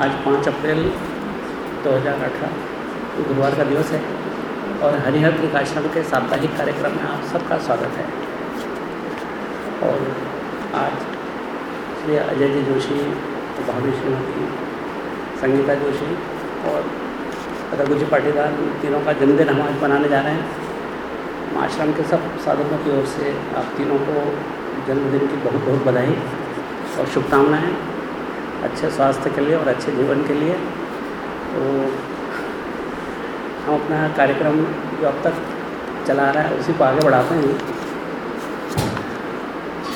आज पाँच अप्रैल 2018 गुरुवार का दिवस है और हरिहर त्रिकाश्रम के साप्ताहिक कार्यक्रम में आप सबका स्वागत है। और आज श्री अजय जी जोशी, भाभी श्रीमती, संगीता जोशी और रघु जी पाटीदार तीनों का जन्मदिन हम आज मनाने जा रहे हैं। आश्रम के सब साधकों की ओर से आप तीनों को जन्मदिन की बहुत बहुत बधाई और शुभकामनाएँ। अच्छे स्वास्थ्य के लिए और अच्छे जीवन के लिए। तो हम अपना कार्यक्रम जो अब तक चला रहा है, उसी को आगे बढ़ाते हैं।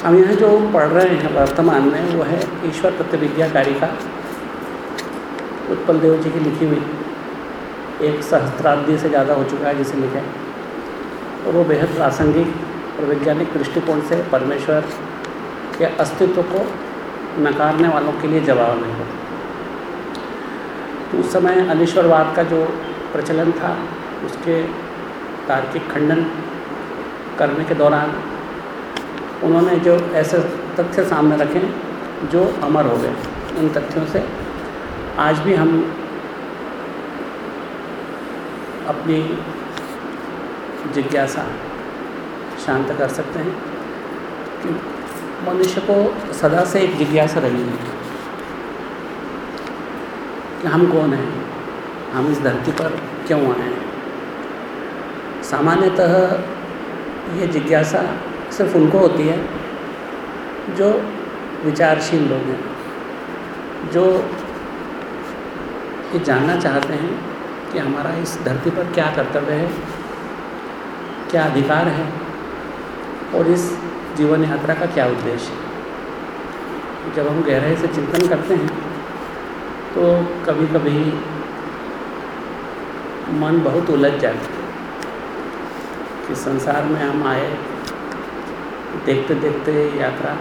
हम यहाँ जो पढ़ रहे हैं, वर्तमान में, वो है ईश्वर तत्वविद्या कारिका उत्पल देव जी की लिखी हुई एक सहस्त्राब्दी से ज़्यादा हो चुका है, जिसे लिखे और वो बेहद प्रासंगिक और वैज्ञानिक दृष्टिकोण से परमेश्वर के अस्तित्व को नकारने वालों के लिए जवाब नहीं होता। तो उस समय अनिश्वरवाद का जो प्रचलन था, उसके तार्किक खंडन करने के दौरान उन्होंने जो ऐसे तथ्य सामने रखे जो अमर हो गए। उन तथ्यों से आज भी हम अपनी जिज्ञासा शांत कर सकते हैं मनुष्य को सदा से एक जिज्ञासा रही है कि हम कौन हैं? हम इस धरती पर क्यों आए हैं? सामान्यतः ये जिज्ञासा सिर्फ़ उनको होती है जो विचारशील लोग हैं, जो ये जानना चाहते हैं कि हमारा इस धरती पर क्या कर्तव्य है, क्या अधिकार है और इस जीवन यात्रा का क्या उद्देश्य? है जब हम गहराई से चिंतन करते हैं तो कभी कभी मन बहुत उलझ जाता है कि संसार में हम आए देखते देखते यात्रा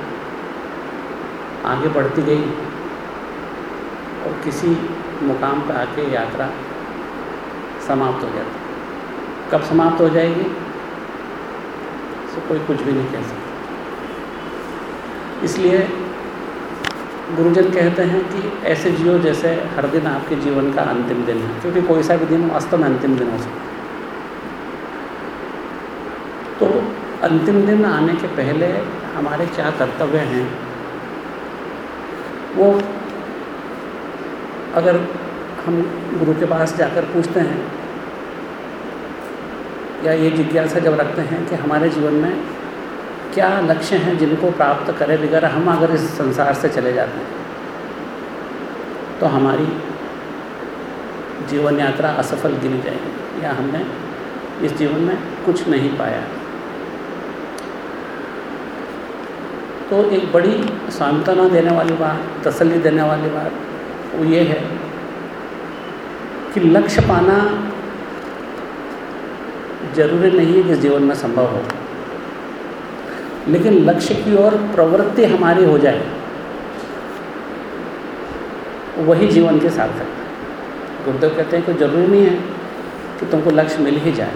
आगे बढ़ती गई और किसी मुकाम पर आके यात्रा समाप्त हो जाती कब समाप्त हो जाएगी? तो कोई कुछ भी नहीं कह सकता। इसलिए गुरुजन कहते हैं कि ऐसे जियो जैसे हर दिन आपके जीवन का अंतिम दिन है, क्योंकि कोई सा भी दिन वास्तव में अंतिम दिन हो सकता है। तो अंतिम दिन आने के पहले हमारे क्या कर्तव्य हैं? वो अगर हम गुरु के पास जाकर पूछते हैं, या ये जिज्ञासा जब रखते हैं कि हमारे जीवन में क्या लक्ष्य हैं जिनको प्राप्त करे बगैर हम अगर इस संसार से चले जाते हैं? तो हमारी जीवन यात्रा असफल गिनी जाएगी। या हमने इस जीवन में कुछ नहीं पाया। तो एक बड़ी सांत्वना देने वाली बात, तसल्ली देने वाली बात, वो ये है कि लक्ष्य पाना ज़रूरी नहीं है कि जीवन में संभव हो। लेकिन लक्ष्य की ओर प्रवृत्ति हमारी हो जाए, वही जीवन के सार्थक है। गुरुदेव कहते हैं कि ज़रूरी नहीं है कि तुमको लक्ष्य मिल ही जाए,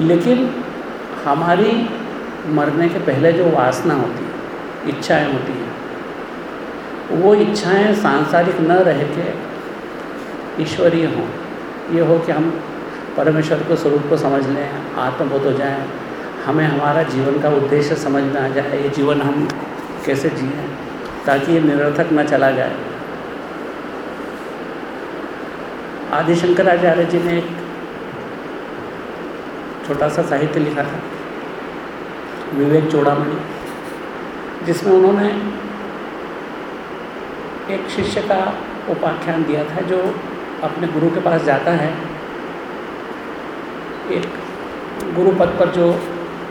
लेकिन हमारी मरने के पहले जो वासना होती है, इच्छाएँ होती हैं, वो इच्छाएँ सांसारिक न रह के ईश्वरीय हों। ये हो कि हम परमेश्वर के स्वरूप को समझ लें, आत्मबोध हो जाएँ हमें हमारा जीवन का उद्देश्य समझ में आ जाए, ये जीवन हम कैसे जिए, ताकि ये निरर्थक न चला जाए। आदि शंकराचार्य जी ने एक छोटा सा साहित्य लिखा था, विवेक चूड़ामणि, जिसमें उन्होंने एक शिष्य का उपाख्यान दिया था, जो अपने गुरु के पास जाता है, एक गुरु पद पर जो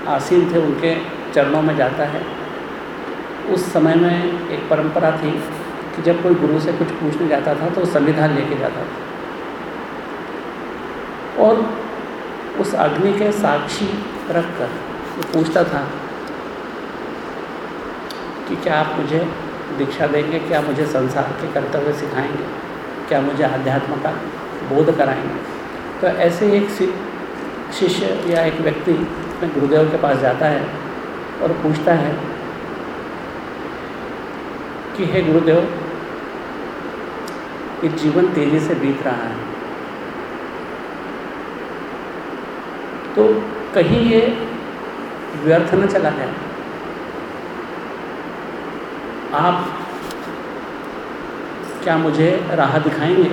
आसीन थे, उनके चरणों में जाता है। उस समय में एक परंपरा थी कि जब कोई गुरु से कुछ पूछने जाता था तो संविधान लेके जाता था। और उस अग्नि के साक्षी रख कर वो पूछता था कि क्या आप मुझे दीक्षा देंगे? क्या मुझे संसार के कर्तव्य सिखाएँगे? क्या मुझे अध्यात्म का बोध कराएँगे? तो ऐसे एक शिष्य या एक व्यक्ति अपने गुरुदेव के पास जाता है और पूछता है कि, हे गुरुदेव कि जीवन तेज़ी से बीत रहा है। तो कहीं ये व्यर्थ न चला है आप क्या मुझे राह दिखाएँगे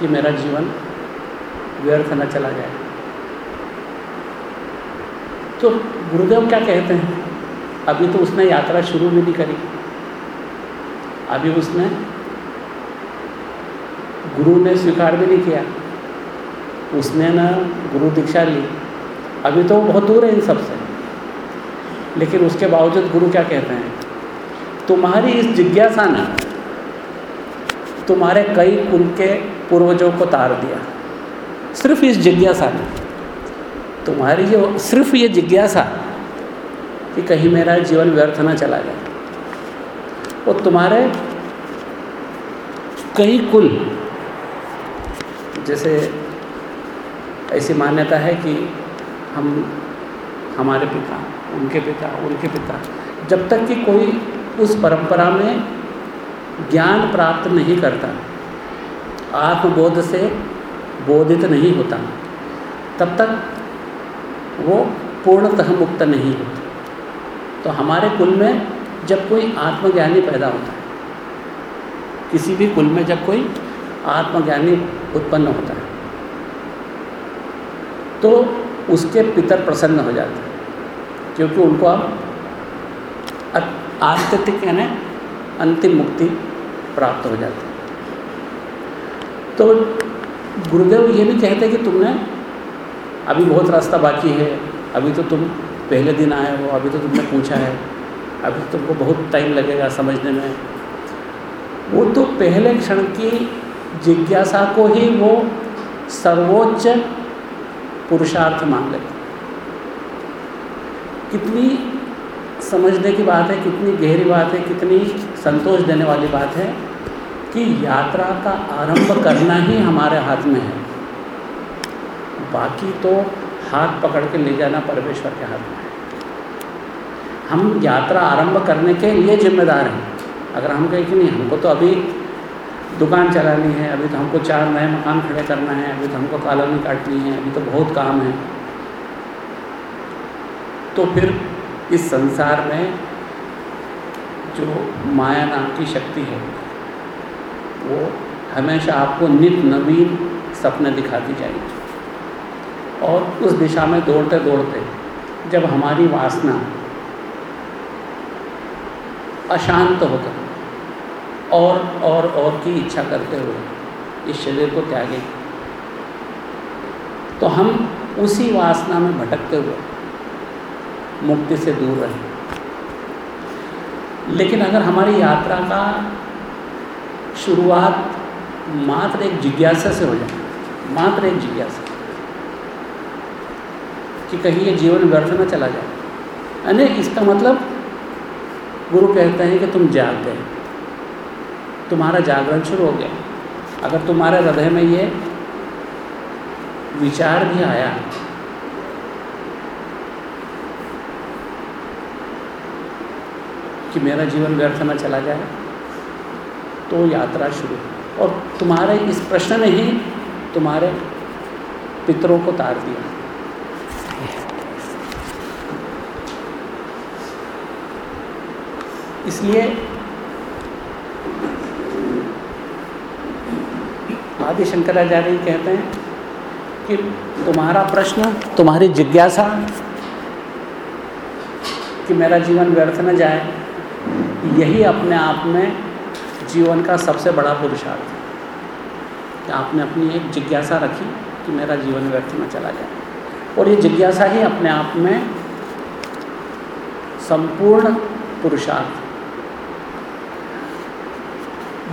कि मेरा जीवन व्यर्थ न चला जाए? तो गुरुदेव क्या कहते हैं? अभी तो उसने यात्रा शुरू भी नहीं करी। अभी उसने गुरु ने स्वीकार भी नहीं किया। उसने ना गुरु दीक्षा ली। अभी तो बहुत दूर है इन सबसे। लेकिन उसके बावजूद गुरु क्या कहते हैं? तुम्हारी इस जिज्ञासा ने तुम्हारे कई कुल के पूर्वजों को तार दिया। सिर्फ़ इस जिज्ञासा ने। तुम्हारी जो सिर्फ़ ये जिज्ञासा कि कहीं मेरा जीवन व्यर्थ ना चला जाए। वो तुम्हारे कई कुल, जैसे ऐसी मान्यता है कि हम, हमारे पिता, उनके पिता उनके पिता, जब तक कि कोई उस परंपरा में ज्ञान प्राप्त नहीं करता, आत्मबोध से बोधित नहीं होता, तब तक वो पूर्णतः मुक्त नहीं होता। तो हमारे कुल में जब कोई आत्मज्ञानी पैदा होता है, किसी भी कुल में जब कोई आत्मज्ञानी उत्पन्न होता है तो उसके पितर प्रसन्न हो जाते हैं, क्योंकि उनको अब आत्यतिक यानी अंतिम मुक्ति प्राप्त हो जाती है। तो गुरुदेव ये भी कहते हैं कि तुमने अभी बहुत रास्ता बाकी है, अभी तो तुम पहले दिन आए हो, अभी तो तुमने पूछा है, अभी तो तुमको बहुत टाइम लगेगा समझने में। वो तो पहले क्षण की जिज्ञासा को ही वो सर्वोच्च पुरुषार्थ मान लेते कितनी समझने की बात है, कितनी गहरी बात है, कितनी संतोष देने वाली बात है कि यात्रा का आरंभ करना ही हमारे हाथ में है। बाकी तो हाथ पकड़ के ले जाना परमेश्वर के हाथ में। हम यात्रा आरंभ करने के लिए जिम्मेदार हैं। अगर हम कहें कि नहीं, हमको तो अभी दुकान चलानी है, अभी तो हमको चार नए मकान खड़े करना है, अभी तो हमको कॉलोनी काटनी है, अभी तो बहुत काम है। तो फिर इस संसार में जो माया नाम की शक्ति है, वो हमेशा आपको नित नवीन सपने दिखाती जाएगी। और उस दिशा में दौड़ते दौड़ते जब हमारी वासना अशांत होकर और और और की इच्छा करते हुए इस शरीर को त्यागें। तो हम उसी वासना में भटकते हुए मुक्ति से दूर रहें। लेकिन अगर हमारी यात्रा का शुरुआत मात्र एक जिज्ञासा से हो जाए, मात्र एक जिज्ञासा। कि कहीं ये जीवन व्यर्थ न चला जाए। यानी इसका मतलब गुरु कहते हैं कि तुम जाग गए। तुम्हारा जागरण शुरू हो गया। अगर तुम्हारे हृदय में ये विचार भी आया, कि मेरा जीवन व्यर्थ न चला जाए तो यात्रा शुरू। और तुम्हारे इस प्रश्न ने ही तुम्हारे पितरों को तार दिया। इसलिए आदि शंकराचार्य कहते हैं कि तुम्हारा प्रश्न, तुम्हारी जिज्ञासा कि मेरा जीवन व्यर्थ न जाए, यही अपने आप में जीवन का सबसे बड़ा पुरुषार्थ है। कि आपने अपनी एक जिज्ञासा रखी कि मेरा जीवन व्यर्थ न चला जाए। और ये जिज्ञासा ही अपने आप में संपूर्ण पुरुषार्थ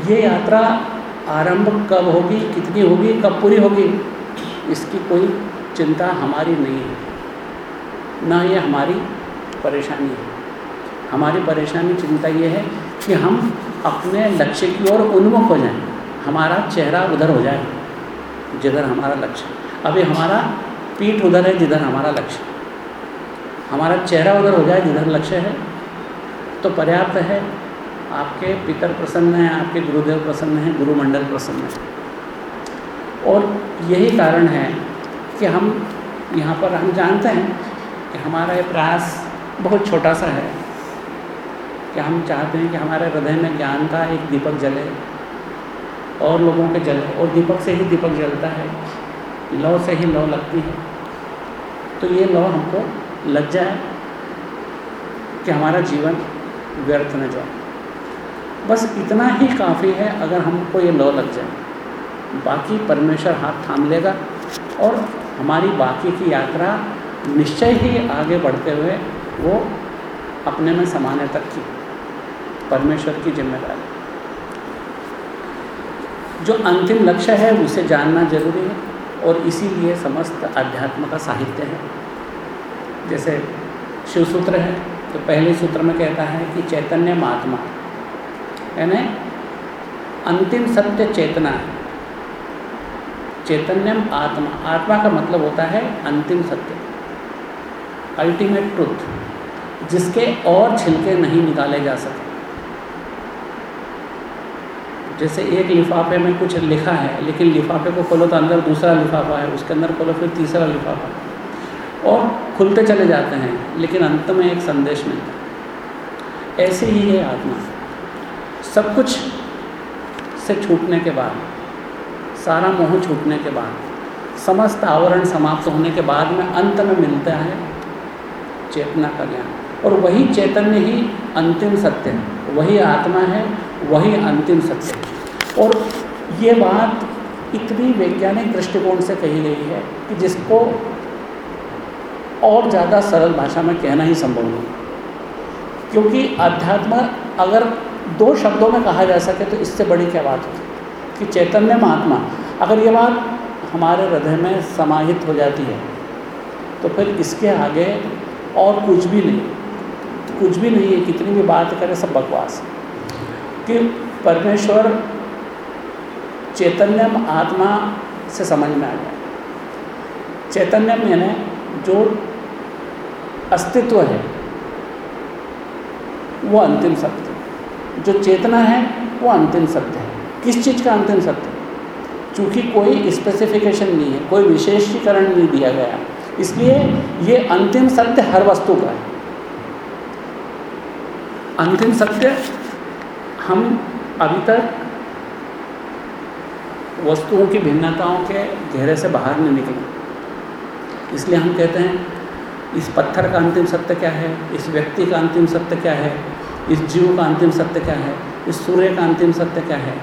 ये यात्रा आरंभ कब होगी, कितनी होगी, कब पूरी होगी, इसकी कोई चिंता हमारी नहीं है। ना ये हमारी परेशानी है। हमारी परेशानी, चिंता ये है कि हम अपने लक्ष्य की ओर उन्मुख हो जाएँ। हमारा चेहरा उधर हो जाए, जिधर हमारा लक्ष्य। अभी हमारा पीठ उधर है, जिधर हमारा लक्ष्य। हमारा चेहरा उधर हो जाए, जिधर लक्ष्य है तो पर्याप्त है आपके पितर प्रसन्न हैं, आपके गुरुदेव प्रसन्न हैं, गुरुमंडल प्रसन्न है। और यही कारण है कि हम यहाँ पर हम जानते हैं कि हमारा ये प्रयास बहुत छोटा सा है। कि हम चाहते हैं कि हमारे हृदय में ज्ञान का एक दीपक जले और लोगों के जले, और दीपक से ही दीपक जलता है, लौ से ही लौ लगती है। तो ये लौ हमको लग जाए कि हमारा जीवन व्यर्थ न जाए। बस इतना ही काफ़ी है, अगर हमको ये लौ लग जाए। बाकी परमेश्वर हाथ थाम लेगा और हमारी बाकी की यात्रा निश्चय ही आगे बढ़ते हुए वो अपने में समाने तक की, परमेश्वर की ज़िम्मेदारी। जो अंतिम लक्ष्य है, उसे जानना ज़रूरी है और इसीलिए समस्त अध्यात्म का साहित्य है। जैसे शिव सूत्र है तो पहले सूत्र में कहता है कि चैतन्य महात्मा यानी अंतिम सत्य चेतना है। चैतन्यम आत्मा। आत्मा का मतलब होता है अंतिम सत्य। अल्टीमेट ट्रुथ जिसके और छिलके नहीं निकाले जा सकते। जैसे एक लिफाफे में कुछ लिखा है, लेकिन लिफाफे को खोलो तो अंदर दूसरा लिफाफा है, उसके अंदर खोलो फिर तीसरा लिफाफा। और खुलते चले जाते हैं, लेकिन अंत में एक संदेश मिलता है। ऐसे ही है आत्मा। सब कुछ से छूटने के बाद, सारा मोह छूटने के बाद, समस्त आवरण समाप्त होने के बाद में अंत में मिलता है चेतना का ज्ञान। और वही चैतन्य ही अंतिम सत्य है। वही आत्मा है, वही अंतिम सत्य है। और ये बात इतनी वैज्ञानिक दृष्टिकोण से कही गई है कि जिसको और ज़्यादा सरल भाषा में कहना ही संभव नहीं। क्योंकि अध्यात्म अगर दो शब्दों में कहा जा सके तो इससे बड़ी क्या बात होती? कि चैतन्य महात्मा, अगर ये बात हमारे हृदय में समाहित हो जाती है तो फिर इसके आगे और कुछ भी नहीं। कुछ भी नहीं है, कितनी भी बात करें, सब बकवास। कि परमेश्वर चैतन्यम आत्मा से समझ में आ गया। चैतन्यम यानी जो अस्तित्व है, वो अंतिम सत्य। जो चेतना है, वो अंतिम सत्य है। किस चीज़ का अंतिम सत्य? चूँकि कोई स्पेसिफिकेशन नहीं है, कोई विशेषीकरण नहीं दिया गया। इसलिए ये अंतिम सत्य हर वस्तु का है। अंतिम सत्य हम अभी तक वस्तुओं की भिन्नताओं के घेरे से बाहर नहीं निकले। इसलिए हम कहते हैं, इस पत्थर का अंतिम सत्य क्या है? इस व्यक्ति का अंतिम सत्य क्या है? इस जीव का अंतिम सत्य क्या है? इस सूर्य का अंतिम सत्य क्या है?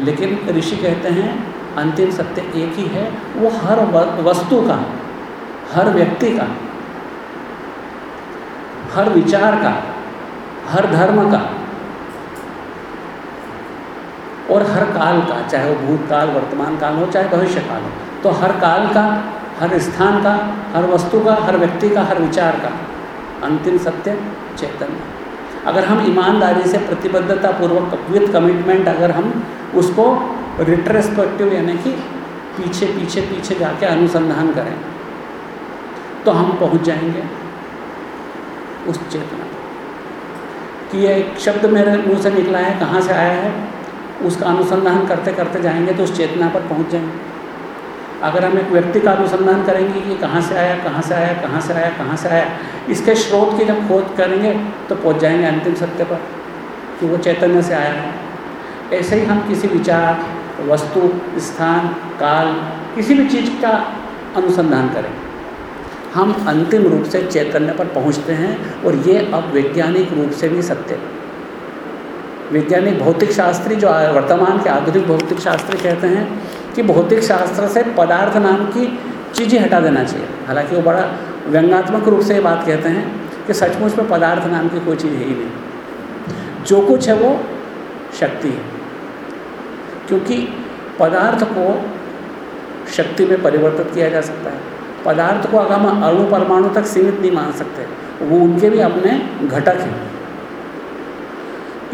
लेकिन ऋषि कहते हैं, अंतिम सत्य एक ही है, वो हर वस्तु का, हर व्यक्ति का, हर विचार का, हर धर्म का, और हर काल का, चाहे वो भूतकाल, वर्तमान काल हो, चाहे भविष्य काल हो तो हर काल का, हर स्थान का, हर वस्तु का, हर व्यक्ति का, हर विचार का, अंतिम सत्य चैतन्य। अगर हम ईमानदारी से प्रतिबद्धता पूर्वक विथ कमिटमेंट अगर हम उसको रिट्रेस्पेक्टिव यानी कि पीछे पीछे पीछे जाके अनुसंधान करें तो हम पहुँच जाएँगे उस चेतना कि यह एक शब्द मेरे मुँह से निकला है, कहाँ से आया है, उसका अनुसंधान करते करते जाएँगे तो उस चेतना पर पहुँच जाएँगे। अगर हम एक व्यक्ति का अनुसंधान करेंगे कि कहाँ से आया, कहाँ से आया, कहाँ से आया, कहाँ से आया, इसके स्रोत की जब खोज करेंगे तो पहुँच जाएँगे अंतिम सत्य पर, कि वो चैतन्य से आया है। ऐसे ही हम किसी विचार, वस्तु, स्थान, काल, किसी भी चीज़ का अनुसंधान करें। हम अंतिम रूप से चैतन्य पर पहुँचते हैं, और ये अब वैज्ञानिक रूप से भी सत्य वैज्ञानिक भौतिक शास्त्री जो वर्तमान के आधुनिक भौतिक शास्त्री कहते हैं कि भौतिक शास्त्र से पदार्थ नाम की चीज़ें हटा देना चाहिए। हालाँकि वो बड़ा व्यंगात्मक रूप से ये बात कहते हैं कि सचमुच में पदार्थ नाम की कोई चीज़ है ही नहीं। जो कुछ है वो शक्ति है। क्योंकि पदार्थ को शक्ति में परिवर्तित किया जा सकता है। पदार्थ को अगर हम अणु परमाणु तक सीमित नहीं मान सकते, वो उनके भी अपने घटक हैं।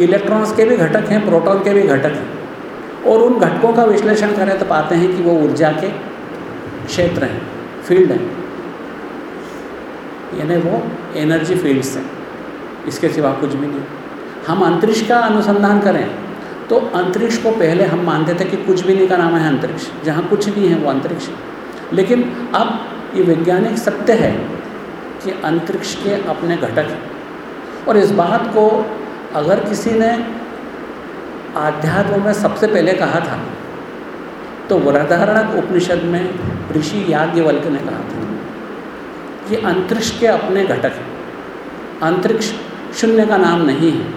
इलेक्ट्रॉन्स के भी घटक हैं, प्रोटॉन के भी घटक हैं। और उन घटकों का विश्लेषण करें तो पाते हैं कि वो ऊर्जा के क्षेत्र हैं, फ़ील्ड हैं। यानी वो एनर्जी फील्ड्स हैं। इसके सिवा कुछ भी नहीं। हम अंतरिक्ष का अनुसंधान करें तो अंतरिक्ष को पहले हम मानते थे कि कुछ भी नहीं का नाम है अंतरिक्ष। जहाँ कुछ नहीं है वो अंतरिक्ष लेकिन अब ये वैज्ञानिक सत्य है कि अंतरिक्ष के अपने घटक हैं। और इस बात को अगर किसी ने आध्यात्म में सबसे पहले कहा था। तो वृदारणक उपनिषद में ऋषि याज्ञवल्क ने कहा था कि अंतरिक्ष के अपने घटक हैं। अंतरिक्ष शून्य का नाम नहीं है।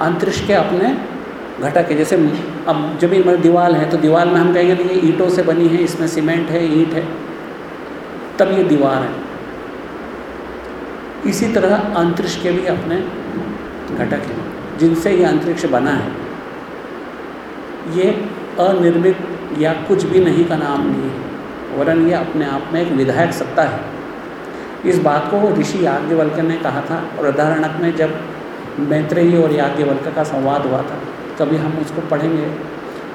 अंतरिक्ष के अपने घटक है। जैसे अब जब में दीवार है तो दीवार में हम कहेंगे कि ये ईंटों से बनी है, इसमें सीमेंट है, ईंट है। तब ये दीवार है। इसी तरह अंतरिक्ष के भी अपने घटक हैं। जिनसे ये अंतरिक्ष बना है, ये अनिर्मित या कुछ भी नहीं का नाम नहीं है, वरन ये अपने आप में एक विधायक सत्ता है। इस बात को ऋषि याज्ञवल्क ने कहा था और उदाहरणक में जब मैत्रेयी और याज्ञवल्क का संवाद हुआ था, कभी हम उसको पढ़ेंगे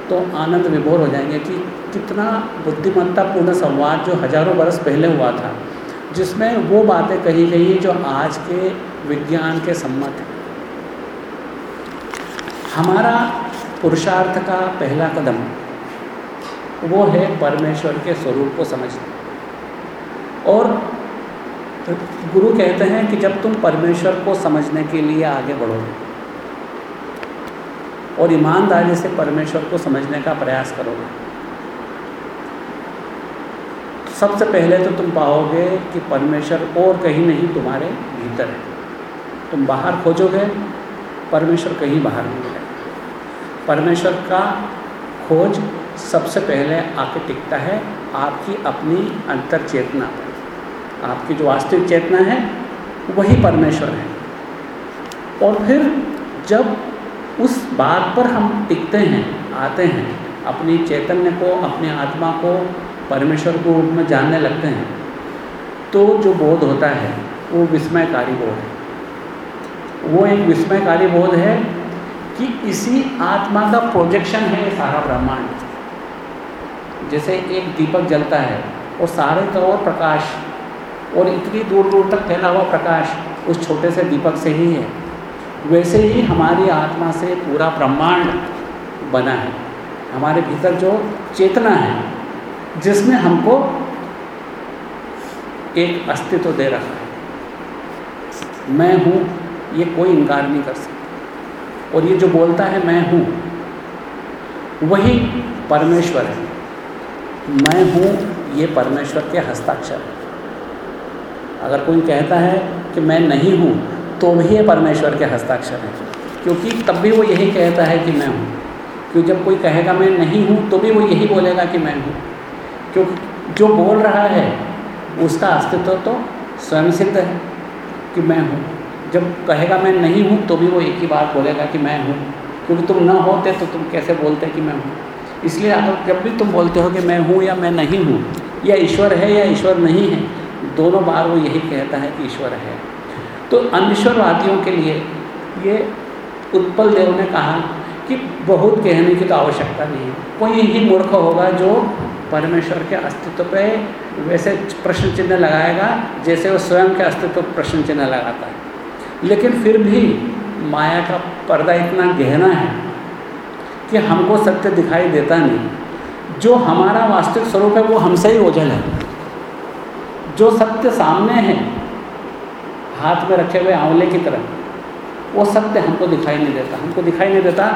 तो आनंद विभोर हो जाएँगे कि कितना बुद्धिमत्तापूर्ण संवाद जो हज़ारों बरस पहले हुआ था, जिसमें वो बातें कही गई जो आज के विज्ञान के सम्मत हैं। हमारा पुरुषार्थ का पहला कदम वो है परमेश्वर के स्वरूप को समझना। और गुरु कहते हैं कि जब तुम परमेश्वर को समझने के लिए आगे बढ़ोगे और ईमानदारी से परमेश्वर को समझने का प्रयास करोगे सबसे पहले तो तुम पाओगे कि परमेश्वर और कहीं नहीं, तुम्हारे भीतर है। तुम बाहर खोजोगे, परमेश्वर कहीं बाहर नहीं है। परमेश्वर का खोज सबसे पहले आके टिकता है आपकी अपनी अंतर चेतना पर। आपकी जो वास्तविक चेतना है, वही परमेश्वर है। और फिर जब उस बात पर हम टिकते हैं, आते हैं, अपनी चैतन्य को, अपनी आत्मा को, परमेश्वर को रूप में जानने लगते हैं तो जो बोध होता है, वो विस्मयकारी बोध है। वो एक विस्मयकारी बोध है कि इसी आत्मा का प्रोजेक्शन है सारा ब्रह्मांड। जैसे एक दीपक जलता है और सारे तो और प्रकाश, और इतनी दूर दूर तक फैला हुआ प्रकाश उस छोटे से दीपक से ही है। वैसे ही हमारी आत्मा से पूरा ब्रह्मांड बना है। हमारे भीतर जो चेतना है जिसने हमको एक अस्तित्व दे रखा है। मैं हूँ, ये कोई इनकार नहीं कर सकता। और ये जो बोलता है, मैं हूँ, वही परमेश्वर है। मैं हूँ, ये परमेश्वर के हस्ताक्षर अगर कोई कहता है कि मैं नहीं हूँ तो भी ये परमेश्वर के हस्ताक्षर हैं। क्योंकि तब भी वो यही कहता है कि मैं हूँ। क्योंकि जब कोई कहेगा, मैं नहीं हूँ तो भी वो यही बोलेगा कि मैं हूँ। क्योंकि जो बोल रहा है, उसका अस्तित्व तो स्वयं सिद्ध है कि मैं हूँ। जब कहेगा मैं नहीं हूँ तो भी वो एक ही बार बोलेगा कि मैं हूँ। क्योंकि तुम न होते तो तुम कैसे बोलते कि मैं हूँ? इसलिए अगर जब भी तुम बोलते हो कि मैं हूँ या मैं नहीं हूँ, या ईश्वर है या ईश्वर नहीं है, दोनों बार वो यही कहता है कि ईश्वर है। तो अनिश्वरवादियों के लिए ये उत्पल देव ने कहा कि बहुत कहने की तो आवश्यकता नहीं है। कोई ही मूर्ख होगा जो परमेश्वर के अस्तित्व पे वैसे प्रश्न चिन्ह लगाएगा, जैसे वो स्वयं के अस्तित्व पर प्रश्न चिन्ह लगाता है। लेकिन फिर भी माया का पर्दा इतना गहरा है कि हमको सत्य दिखाई देता नहीं। जो हमारा वास्तविक स्वरूप है, वो हमसे ही ओझल है। जो सत्य सामने है, हाथ में रखे हुए आंवले की तरह, वो सत्य हमको दिखाई नहीं देता। हमको दिखाई नहीं देता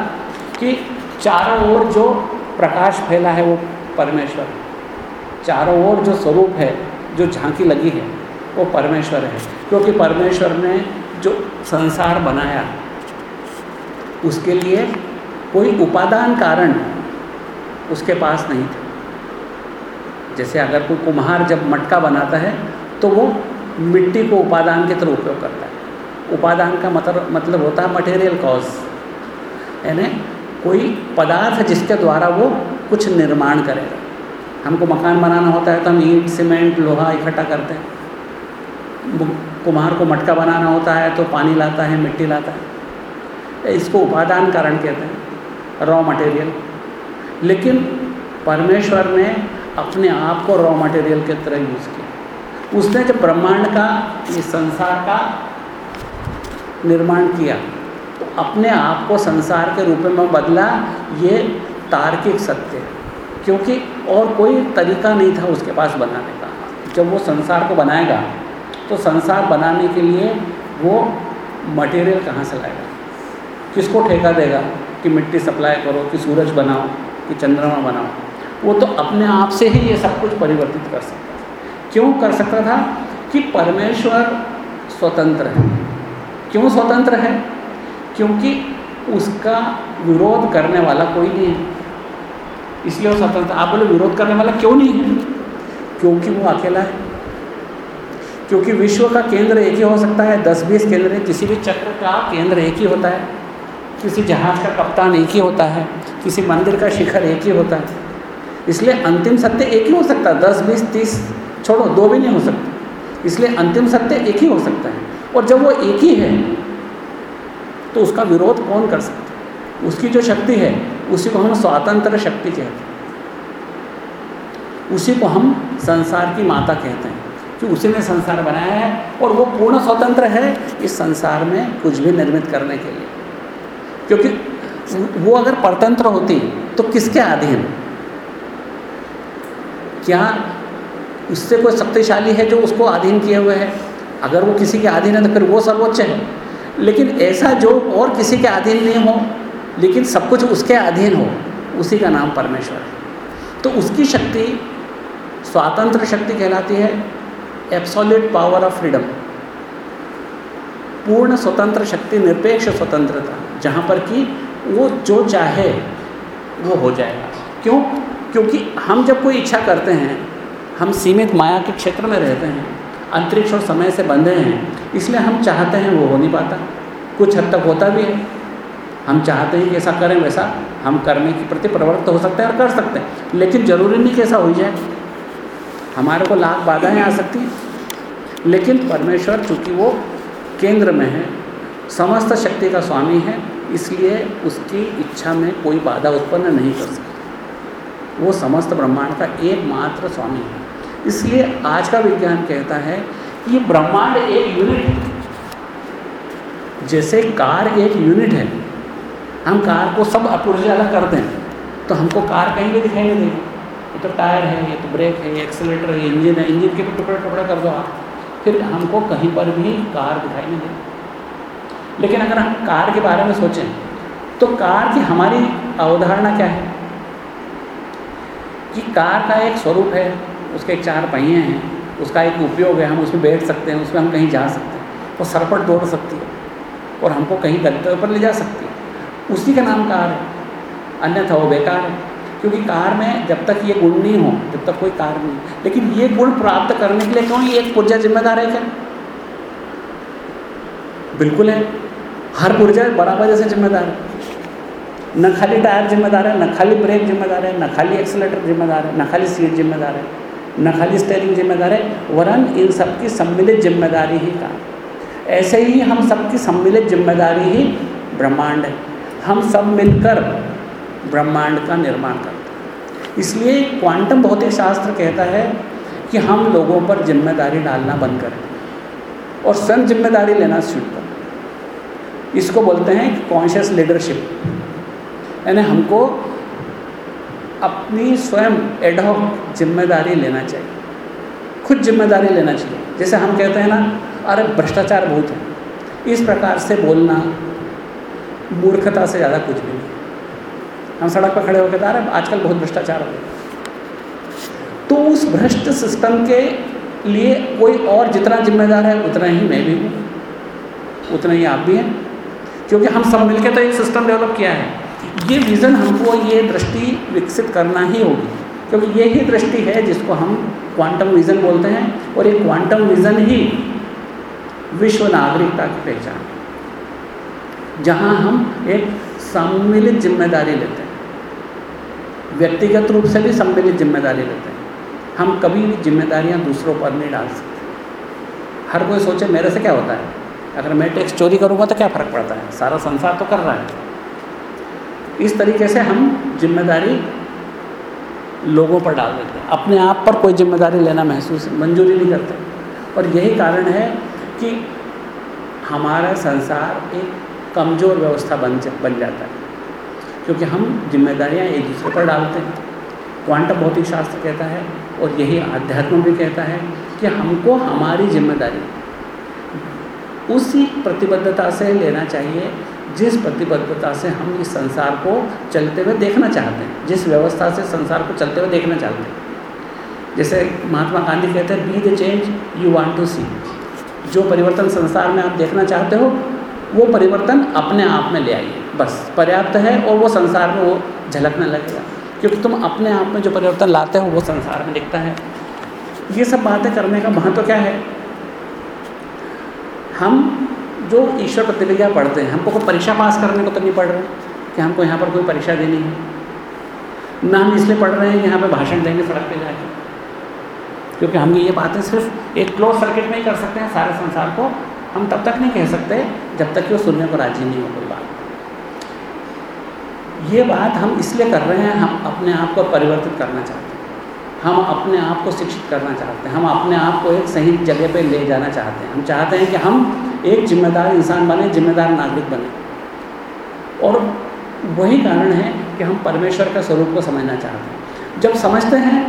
कि चारों ओर जो प्रकाश फैला है, वो परमेश्वर चारों ओर जो स्वरूप है, जो झांकी लगी है, वो परमेश्वर है। क्योंकि परमेश्वर ने जो संसार बनाया, उसके लिए कोई उपादान कारण उसके पास नहीं था। जैसे अगर कोई कुम्हार जब मटका बनाता है तो वो मिट्टी को उपादान के तरह उपयोग करता है। उपादान का मतलब मतलब होता है मटेरियल कॉज यानी कोई पदार्थ जिसके द्वारा वो कुछ निर्माण करेगा। हमको मकान बनाना होता है तो हम ईंट, सीमेंट, लोहा इकट्ठा करते हैं। कुम्हार को मटका बनाना होता है तो पानी लाता है, मिट्टी लाता है। इसको उपादान कारण कहते हैं रॉ मटेरियल लेकिन परमेश्वर ने अपने आप को रॉ मटेरियल के तरह यूज़ किया। उसने जब ब्रह्मांड का इस संसार का निर्माण किया तो अपने आप को संसार के रूप में बदला, ये तार्किक सत्य है। क्योंकि और कोई तरीका नहीं था उसके पास बनाने का। जब वो संसार को बनाएगा तो संसार बनाने के लिए वो मटेरियल कहाँ से लाएगा? किसको ठेका देगा कि मिट्टी सप्लाई करो, कि सूरज बनाओ, कि चंद्रमा बनाओ? वो तो अपने आप से ही ये सब कुछ परिवर्तित कर सकता था। क्यों कर सकता था? कि परमेश्वर स्वतंत्र है। क्यों स्वतंत्र है? क्योंकि उसका विरोध करने वाला कोई नहीं है। इसलिए वो स्वतंत्र आप बोले विरोध करने वाला क्यों नहीं है? क्योंकि वो अकेला है। क्योंकि विश्व का केंद्र एक ही हो सकता है, दस बीस केंद्र किसी भी चक्र का केंद्र एक ही होता है, किसी जहाज़ का कप्तान एक ही होता है, किसी मंदिर का शिखर एक ही होता है। इसलिए अंतिम सत्य एक ही हो सकता है, दस, बीस, तीस, छोड़ो, दो भी नहीं हो सकते। इसलिए अंतिम सत्य एक ही हो सकता है, और जब वो एक ही है तो उसका विरोध कौन कर सकता है? उसकी जो शक्ति है, उसी को हम स्वातंत्र शक्ति कहते हैं। उसी को हम संसार की माता कहते हैं। कि उसी ने संसार बनाया है और वो पूर्ण स्वतंत्र है इस संसार में कुछ भी निर्मित करने के लिए। क्योंकि वो अगर परतंत्र होती तो किसके अधीन? क्या उससे कोई शक्तिशाली है जो उसको अधीन किए हुए है? अगर वो किसी के अधीन है तो फिर वो सर्वोच्च है। लेकिन ऐसा जो और किसी के अधीन नहीं हो, लेकिन सब कुछ उसके अधीन हो, उसी का नाम परमेश्वर है। तो उसकी शक्ति स्वातंत्र शक्ति कहलाती है एब्सोल्यूट पावर ऑफ़ फ्रीडम पूर्ण स्वतंत्र शक्ति, निरपेक्ष स्वतंत्रता, जहाँ पर कि वो जो चाहे, वो हो जाएगा। क्यों? क्योंकि हम जब कोई इच्छा करते हैं, हम सीमित माया के क्षेत्र में रहते हैं, अंतरिक्ष और समय से बंधे हैं, इसलिए हम चाहते हैं वो हो नहीं पाता। कुछ हद तक होता भी है। हम चाहते हैं कि ऐसा करें, वैसा हम करने के प्रति प्रवृत्त हो सकते हैं और कर सकते हैं, लेकिन ज़रूरी नहीं कि ऐसा हो जाए। हमारे को लाख बाधाएँ आ सकती हैं। लेकिन परमेश्वर, चूँकि वो केंद्र में है, समस्त शक्ति का स्वामी है, इसलिए उसकी इच्छा में कोई बाधा उत्पन्न नहीं कर सकती। वो समस्त ब्रह्मांड का एकमात्र स्वामी है। इसलिए आज का विज्ञान कहता है कि ब्रह्मांड एक यूनिट है। जैसे कार एक यूनिट है, हम कार को सब अपुर्जाला कर दें तो हमको कार कहीं भी दिखाई नहीं देगी। ये तो टायर है, ये तो ब्रेक है, ये एक्सीटर है इंजन है इंजन के भी टुकड़े टुकड़े कर दो आप। फिर हमको कहीं पर भी कार दिखाई नहीं दे। लेकिन अगर हम कार के बारे में सोचें तो कार की हमारी अवधारणा क्या है? कि कार का एक स्वरूप है, उसके एक चार पहिए हैं, उसका एक उपयोग है, हम उसमें बैठ सकते हैं, उसमें हम कहीं जा सकते हैं, वो सरपट दौड़ सकती है, और हमको कहीं गंतव्य पर ले जा सकती है। उसी का नाम कार है, अन्यथा वो बेकार है। क्योंकि कार में जब तक ये गुण नहीं हो, जब तक कोई कार नहीं लेकिन ये गुण प्राप्त करने के लिए क्यों ये एक पुर्जा जिम्मेदार है क्या? बिल्कुल है। हर पुर्जा बराबर जैसे जिम्मेदार है। न खाली टायर जिम्मेदार है, न खाली ब्रेक जिम्मेदार है, न खाली एक्सलेटर जिम्मेदार है, न खाली सीट जिम्मेदार है, न खाली स्टेयरिंग जिम्मेदार है। वरन इन सबकी सम्मिलित ज़िम्मेदारी ही का ऐसे ही हम सबकी सम्मिलित ज़िम्मेदारी ही ब्रह्मांड है। हम सब मिलकर ब्रह्मांड का निर्माण करता है। इसलिए क्वांटम भौतिक शास्त्र कहता है कि हम लोगों पर ज़िम्मेदारी डालना बंद करें और स्वयं ज़िम्मेदारी लेना शुरू करें। इसको बोलते हैं कॉन्शियस लीडरशिप यानी हमको अपनी स्वयं एडहॉक ज़िम्मेदारी लेना चाहिए। खुद ज़िम्मेदारी लेना चाहिए। जैसे हम कहते हैं ना, अरे भ्रष्टाचार बहुत है। इस प्रकार से बोलना मूर्खता से ज़्यादा कुछ भी नहीं। हम सड़क पर खड़े होकर अरे आजकल बहुत भ्रष्टाचार हो गया। तो उस भ्रष्ट सिस्टम के लिए कोई और जितना जिम्मेदार है, उतना ही मैं भी हूँ। उतना ही आप भी हैं। क्योंकि हम सब मिलकर तो एक सिस्टम डेवलप किया है। ये विज़न हमको ये दृष्टि विकसित करना ही होगी। क्योंकि ये ही दृष्टि है जिसको हम क्वांटम विज़न बोलते हैं और ये क्वांटम विज़न ही विश्व नागरिकता की पहचान जहाँ हम एक सम्मिलित ज़िम्मेदारी लेते हैं। व्यक्तिगत रूप से भी सम्मिलित ज़िम्मेदारी लेते हैं। हम कभी भी जिम्मेदारियाँ दूसरों पर नहीं डाल सकते। हर कोई सोचे, मेरे से क्या होता है? अगर मैं टैक्स चोरी करूँगा तो क्या फ़र्क पड़ता है? सारा संसार तो कर रहा है। इस तरीके से हम ज़िम्मेदारी लोगों पर डाल देते हैं। अपने आप पर कोई ज़िम्मेदारी लेना महसूस, मंजूरी नहीं करते। और यही कारण है कि हमारा संसार एक कमज़ोर व्यवस्था बन बन जाता है। क्योंकि हम जिम्मेदारियाँ एक दूसरे पर डालते हैं। क्वांटम भौतिक शास्त्र कहता है और यही आध्यात्म भी कहता है कि हमको हमारी ज़िम्मेदारी उसी प्रतिबद्धता से लेना चाहिए, जिस प्रतिबद्धता से हम इस संसार को चलते हुए देखना चाहते हैं, जिस व्यवस्था से संसार को चलते हुए देखना चाहते हैं। जैसे महात्मा गांधी कहते हैं be the change you want to see जो परिवर्तन संसार में आप देखना चाहते हो, वो परिवर्तन अपने आप में ले आइए। बस, पर्याप्त है और वो संसार में वो झलकने लगेगा। क्योंकि तुम अपने आप में जो परिवर्तन लाते हो, वो संसार में दिखता है। ये सब बातें करने का महत्व तो क्या है? हम जो ईश्वर प्रतिविज्ञा पढ़ते हैं, हमको कोई परीक्षा पास करने को तो नहीं पढ़ रहे कि हमको यहाँ पर कोई परीक्षा देनी है। ना हम इसलिए पढ़ रहे हैं यहाँ पर भाषण देंगे सड़क पर जाके। क्योंकि हम ये बातें सिर्फ़ एक क्लोज सर्किट में ही कर सकते हैं, सारे संसार को। हम तब तक नहीं कह सकते जब तक कि वो सुनने को राज़ी नहीं हो कोई बात। ये बात हम इसलिए कर रहे हैं, हम अपने आप को परिवर्तित करना चाहते हैं। हम अपने आप को शिक्षित करना चाहते हैं। हम अपने आप को एक सही जगह पे ले जाना चाहते हैं। हम चाहते हैं कि हम एक जिम्मेदार इंसान बने, जिम्मेदार नागरिक बने। और वही कारण है कि हम परमेश्वर के स्वरूप को समझना चाहते हैं। जब समझते हैं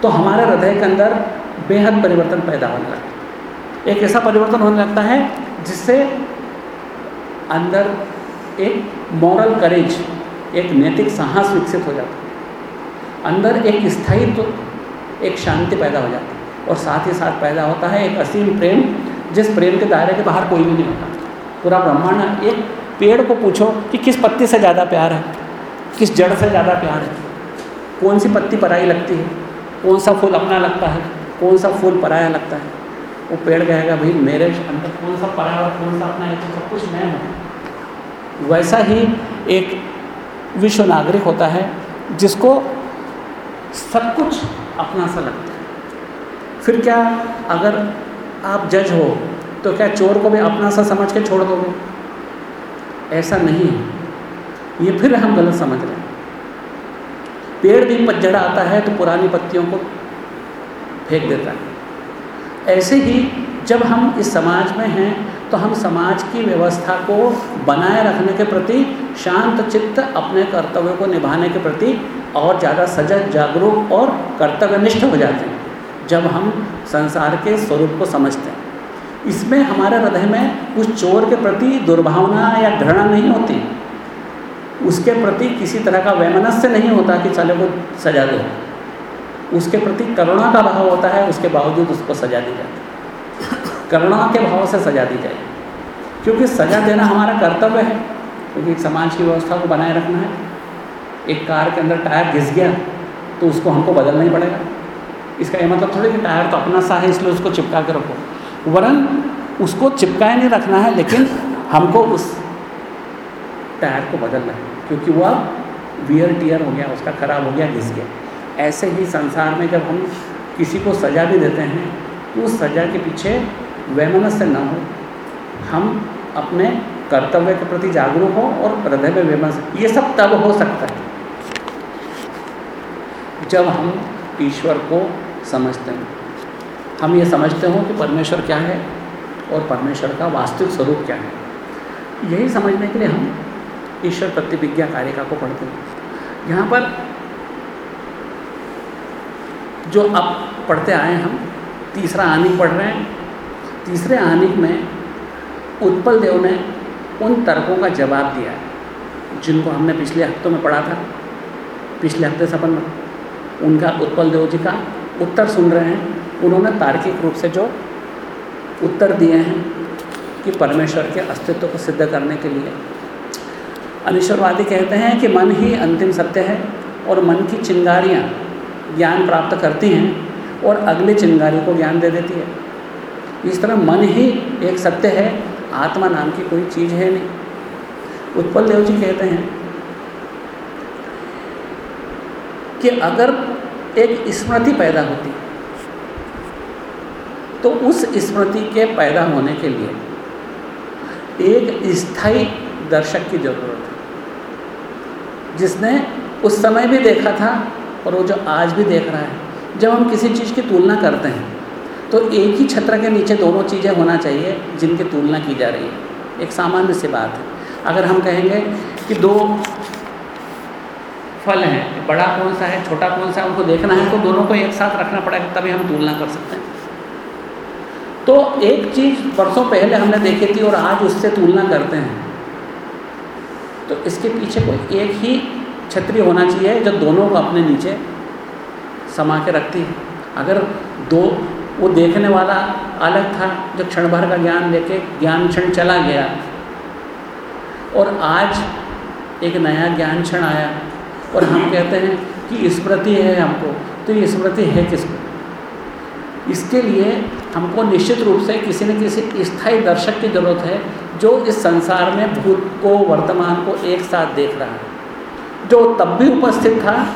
तो हमारे हृदय के अंदर बेहद परिवर्तन पैदा होने लगता है। एक ऐसा परिवर्तन होने लगता है जिससे अंदर एक मॉरल करेज एक नैतिक साहस विकसित हो जाता है। अंदर एक स्थायित्व, एक शांति पैदा हो जाती है और साथ ही साथ पैदा होता है एक असीम प्रेम, जिस प्रेम के दायरे के बाहर कोई भी नहीं होता। पूरा ब्रह्मांड एक पेड़ को पूछो कि किस पत्ती से ज़्यादा प्यार है, किस जड़ से ज़्यादा प्यार है? कौन सी पत्ती पराई लगती है? कौन सा फूल अपना लगता है? कौन सा फूल पराया लगता है? वो पेड़ कहेगा, भाई, मेरे अंदर कौन सा पराया और कौन सा अपना है? तो सब कुछ मैं हूँ। वैसा ही एक विश्व नागरिक होता है, जिसको सब कुछ अपना सा लगता है। फिर क्या अगर आप जज हो तो क्या चोर को भी अपना सा समझ के छोड़ दोगे? ऐसा नहीं है। ये फिर हम गलत समझ रहे हैं। पेड़ भी पतझड़ आता है तो पुरानी पत्तियों को फेंक देता है। ऐसे ही जब हम इस समाज में हैं तो हम समाज की व्यवस्था को बनाए रखने के प्रति, शांत चित्त अपने कर्तव्य को निभाने के प्रति और ज़्यादा सजग, जागरूक और कर्तव्यनिष्ठ हो जाते हैं, जब हम संसार के स्वरूप को समझते हैं। इसमें हमारे हृदय में उस चोर के प्रति दुर्भावना या घृणा नहीं होती। उसके प्रति किसी तरह का वैमनस्य नहीं होता कि चले को सजा दो। उसके प्रति करुणा का भाव होता है, उसके बावजूद उसको सजा दी जाती है। करुणा के भाव से सजा दी जाए क्योंकि सजा देना हमारा कर्तव्य है। क्योंकि एक समाज की व्यवस्था को बनाए रखना है। एक कार के अंदर टायर घिस गया तो उसको हमको बदलना ही पड़ेगा। इसका ये मतलब थोड़ी कि टायर तो अपना सा है, इसलिए उसको चिपका के रखो। वरन उसको चिपकाए नहीं रखना है, लेकिन हमको उस टायर को बदलना है। क्योंकि वह वियर टीयर हो गया, उसका ख़राब हो गया, घिस गया। ऐसे ही संसार में जब हम किसी को सज़ा भी देते हैं तो उस सज़ा के पीछे वैमनस्य न हो। हम अपने कर्तव्य के प्रति जागरूक हो और हृदय में वैमनस्य, ये सब तब हो सकता है जब हम ईश्वर को समझते हैं। हम ये समझते हो कि परमेश्वर क्या है और परमेश्वर का वास्तविक स्वरूप क्या है। यही समझने के लिए हम ईश्वर प्रतिविज्ञा कारिका को पढ़ते हैं। यहाँ पर जो अब पढ़ते आए हम, तीसरा आनिक पढ़ रहे हैं तीसरे आनिक में उत्पल देव ने उन तर्कों का जवाब दिया है, जिनको हमने पिछले हफ्तों में पढ़ा था। पिछले हफ़्ते से में। उनका उत्पल देव जी का उत्तर सुन रहे हैं। उन्होंने तार्किक रूप से जो उत्तर दिए हैं कि परमेश्वर के अस्तित्व को सिद्ध करने के लिए अनिश्वरवादी कहते हैं कि मन ही अंतिम सत्य है और मन की चिंगारियाँ ज्ञान प्राप्त करती हैं और अगली चिंगारी को ज्ञान दे देती है। इस तरह मन ही एक सत्य है, आत्मा नाम की कोई चीज़ है नहीं। उत्पल देव जी कहते हैं कि अगर एक स्मृति पैदा होती तो उस स्मृति के पैदा होने के लिए एक स्थायी दर्शक की ज़रूरत है। जिसने उस समय भी देखा था और वो जो आज भी देख रहा है, जब हम किसी चीज़ की तुलना करते हैं तो एक ही छत्र के नीचे दोनों चीज़ें होना चाहिए जिनकी तुलना की जा रही है। एक सामान्य सी बात है। अगर हम कहेंगे कि दो फल हैं बड़ा कौन सा है, छोटा कौन सा है, उनको देखना है तो दोनों को एक साथ रखना पड़ेगा, तभी हम तुलना कर सकते हैं। तो एक चीज़ वर्षों पहले हमने देखी थी और आज उससे तुलना करते हैं। तो इसके पीछे कोई एक ही छतरी होना चाहिए जो दोनों को अपने नीचे समा के रखती है। अगर दो वो देखने वाला अलग था, जो क्षण भर का ज्ञान लेके ज्ञान क्षण चला गया। और आज एक नया ज्ञान क्षण आया और हम कहते हैं कि स्मृति है हमको। तो ये स्मृति है किसको? इसके लिए हमको निश्चित रूप से किसी न किसी स्थायी दर्शक की ज़रूरत है, जो इस संसार में भूत को, वर्तमान को एक साथ देख रहा है। जो तब भी उपस्थित था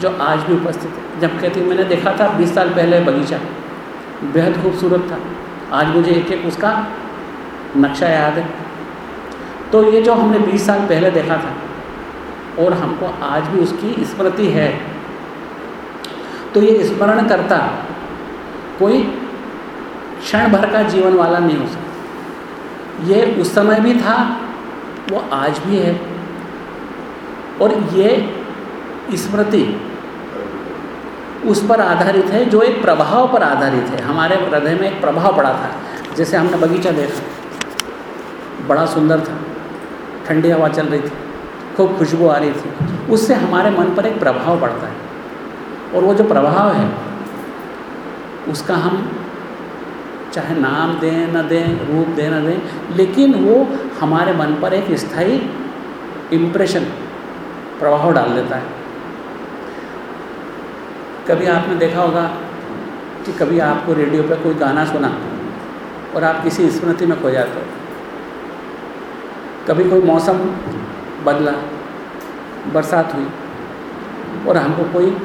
जो आज भी उपस्थित है। जब कहती मैंने देखा था बीस साल पहले बगीचा, बेहद खूबसूरत था। आज मुझे एक एक उसका नक्शा याद है। तो ये जो हमने बीस साल पहले देखा था, और हमको आज भी उसकी स्मृति है। तो ये स्मरण करता कोई क्षण भर का जीवन वाला नहीं हो सकता। ये उस समय भी था, वो आज भी है। और ये स्मृति उस पर आधारित है, जो एक प्रभाव पर आधारित है। हमारे हृदय में एक प्रभाव पड़ा था, जैसे हमने बगीचा देखा। बड़ा सुंदर था, ठंडी हवा चल रही थी, खूब खुशबू आ रही थी। उससे हमारे मन पर एक प्रभाव पड़ता है। और वो जो प्रभाव है, उसका हम चाहे नाम दें, न दें, रूप दें, न दें, लेकिन वो हमारे मन पर एक स्थायी इम्प्रेशन प्रभाव डाल देता है। कभी आपने देखा होगा कि कभी आपको रेडियो पर कोई गाना सुना और आप किसी स्मृति में खो जाते हो। कभी कोई मौसम बदला, बरसात हुई और हमको कोई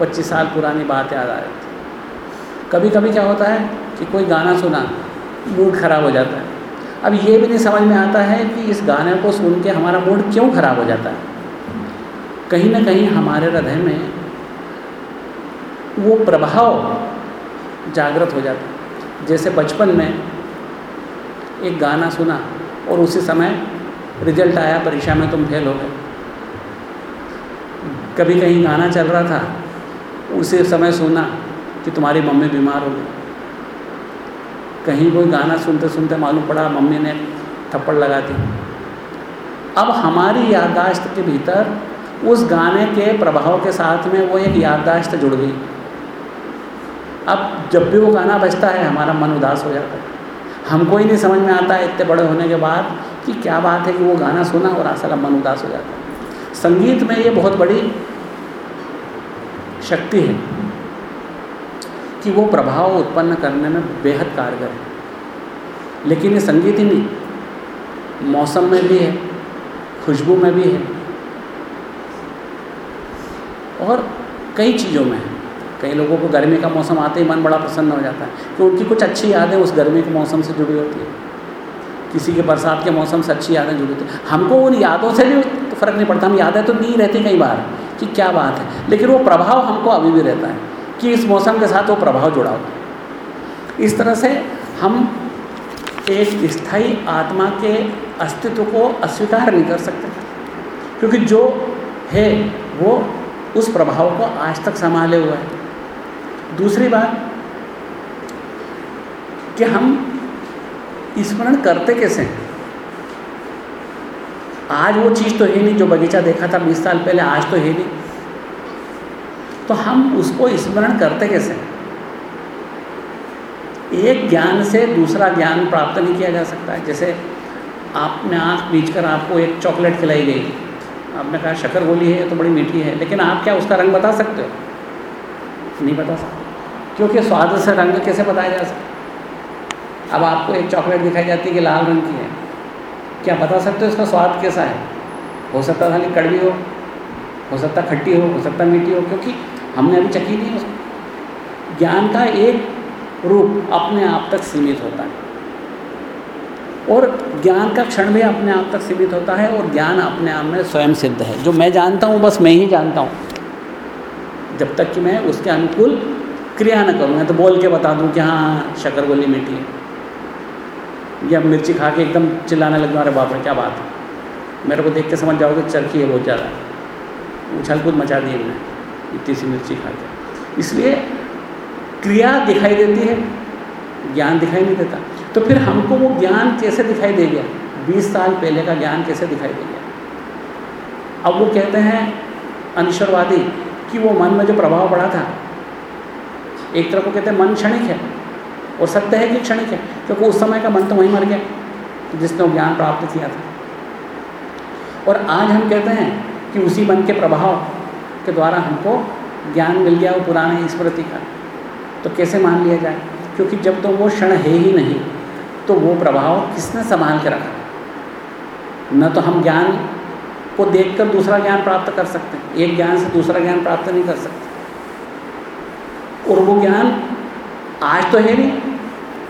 पच्चीस साल पुरानी बात याद आ जाती। कभी कभी क्या होता है कि कोई गाना सुना, मूड खराब हो जाता है। अब ये भी नहीं समझ में आता है कि इस गाने को सुन के हमारा मूड क्यों खराब हो जाता है। कहीं ना कहीं हमारे हृदय में वो प्रभाव जागृत हो जाता है। जैसे बचपन में एक गाना सुना और उसी समय रिज़ल्ट आया, परीक्षा में तुम फेल हो गए। कभी कहीं गाना चल रहा था, उसी समय सुना कि तुम्हारी मम्मी बीमार हो गई। कहीं कोई गाना सुनते सुनते मालूम पड़ा, मम्मी ने थप्पड़ लगा दी। अब हमारी याददाश्त के भीतर उस गाने के प्रभाव के साथ में वो एक याददाश्त जुड़ गई। अब जब भी वो गाना बजता है, हमारा मन उदास हो जाता है। हमको ही नहीं समझ में आता है इतने बड़े होने के बाद कि क्या बात है कि वो गाना सुना और असल मन उदास हो जाता है। संगीत में ये बहुत बड़ी शक्ति है कि वो प्रभाव उत्पन्न करने में बेहद कारगर है। लेकिन ये संगीत ही नहीं, मौसम में भी है, खुशबू में भी है और कई चीज़ों में है। कई लोगों को गर्मी का मौसम आते ही मन बड़ा प्रसन्न हो जाता है। कि उनकी कुछ अच्छी यादें उस गर्मी के मौसम से जुड़ी होती है। किसी के बरसात के मौसम से अच्छी यादें जुड़ी होती है। हमको उन यादों से भी तो फ़र्क नहीं पड़ता। हम यादें तो नहीं रहती कई बार कि क्या बात है। लेकिन वो प्रभाव हमको अभी भी रहता है कि इस मौसम के साथ वो प्रभाव जुड़ा होता है। इस तरह से हम एक स्थायी आत्मा के अस्तित्व को अस्वीकार नहीं कर सकते। क्योंकि जो है, वो उस प्रभाव को आज तक संभाले हुआ है। दूसरी बात कि हम स्मरण करते कैसे आज वो चीज़ तो है नहीं जो बगीचा देखा था बीस साल पहले, आज तो है नहीं। तो हम उसको स्मरण करते कैसे एक ज्ञान से दूसरा ज्ञान प्राप्त नहीं किया जा सकता। है जैसे आपने आँख बीच कर आपको एक चॉकलेट खिलाई गई। आपने कहा, शक्कर गोली है तो बड़ी मीठी है। लेकिन आप क्या उसका रंग बता सकते हो? नहीं बता सकते। क्योंकि स्वाद से रंग कैसे बताया जा सकता अब आपको एक चॉकलेट दिखाई जाती है कि लाल रंग की है। क्या बता सकते हो इसका स्वाद कैसा है? हो सकता खाली कड़वी हो हो सकता खट्टी हो हो सकता मीठी हो, क्योंकि हमने अभी चखी नहीं उसको। ज्ञान का एक रूप अपने आप तक सीमित होता है। और ज्ञान का क्षण भी अपने आप तक सीमित होता है और ज्ञान अपने आप में स्वयं सिद्ध है। जो मैं जानता हूँ, बस मैं ही जानता हूँ। जब तक कि मैं उसके अनुकूल क्रिया न करूँ, मैं तो बोल के बता दूँ कि हाँ शक्कर गोली मीठी है। या मिर्ची खा के एकदम चिल्लाने लग, अरे बाप रे, क्या बात है। मेरे को देख के समझ जाओगे चरखी है बहुत ज़्यादा। उछल कूद मचा दी हमने, इतनी सी मिर्ची खा के। इसलिए क्रिया दिखाई देती है, ज्ञान दिखाई नहीं देता। तो फिर हमको वो ज्ञान कैसे दिखाई दे गया? बीस साल पहले का ज्ञान कैसे दिखाई दे गया? अब वो कहते हैं अनिश्वरवादी कि वो मन में जो प्रभाव पड़ा था एक तरफ़ को कहते हैं, मन क्षणिक है, और सत्य है कि क्षणिक है, क्योंकि उस समय का मन तो वहीं मर गया, जिसने ज्ञान प्राप्त किया था। और आज हम कहते हैं कि उसी मन के प्रभाव के द्वारा हमको ज्ञान मिल गया, वो पुराने स्मृति का। तो कैसे मान लिया जाए? क्योंकि जब तो वो क्षण है ही नहीं तो वो प्रभाव किसने संभाल के रखा? न तो हम ज्ञान को देखकर दूसरा ज्ञान प्राप्त कर सकते हैं, एक ज्ञान से दूसरा ज्ञान प्राप्त नहीं कर सकते। और वो ज्ञान आज तो है नहीं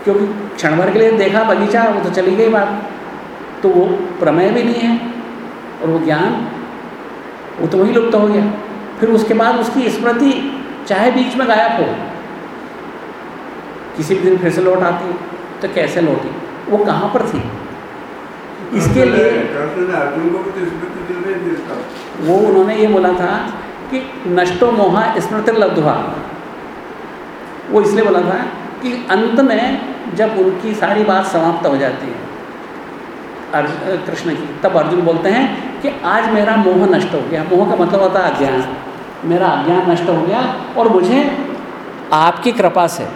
क्योंकि क्षण भर के लिए देखा बगीचा वो तो चली गई बात। तो वो प्रमेय भी नहीं है और वो ज्ञान वो तो वही लुप्त हो गया। फिर उसके बाद उसकी स्मृति चाहे बीच में गायब हो किसी भी दिन फिर से लौट आती तो कैसे लौटी? वो कहाँ पर थी? इसके लिए वो उन्होंने ये बोला था कि नष्टो मोहा स्मृति लब्धवा वो इसलिए बोला था कि अंत में जब उनकी सारी बात समाप्त हो जाती है कृष्ण की, तब अर्जुन बोलते हैं कि आज मेरा मोह नष्ट हो गया। मोह का मतलब होता है अज्ञान मेरा अज्ञान नष्ट हो गया और मुझे आपकी कृपा से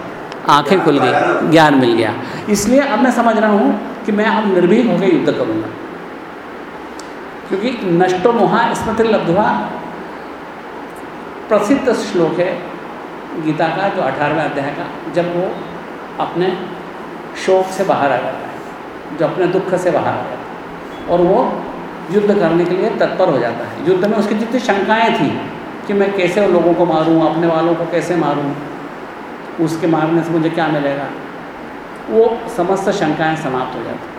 आँखें खुल गई, ज्ञान मिल गया। इसलिए अब मैं समझ रहा हूँ कि मैं अब निर्भीक होकर युद्ध करूँगा। क्योंकि नष्टो मोहा स्मृति लब्धवा प्रसिद्ध श्लोक है। गीता का, जो अठारहवें अध्याय का, जब वो अपने शोक से बाहर आ जाता है, जो अपने दुख से बाहर आ जाता है, और वो युद्ध करने के लिए तत्पर हो जाता है। युद्ध में उसकी जितनी शंकाएँ थी कि मैं कैसे उन लोगों को मारूं, अपने वालों को कैसे मारूं, उसके मारने से मुझे क्या मिलेगा, वो समस्त शंकाएँ समाप्त हो जाती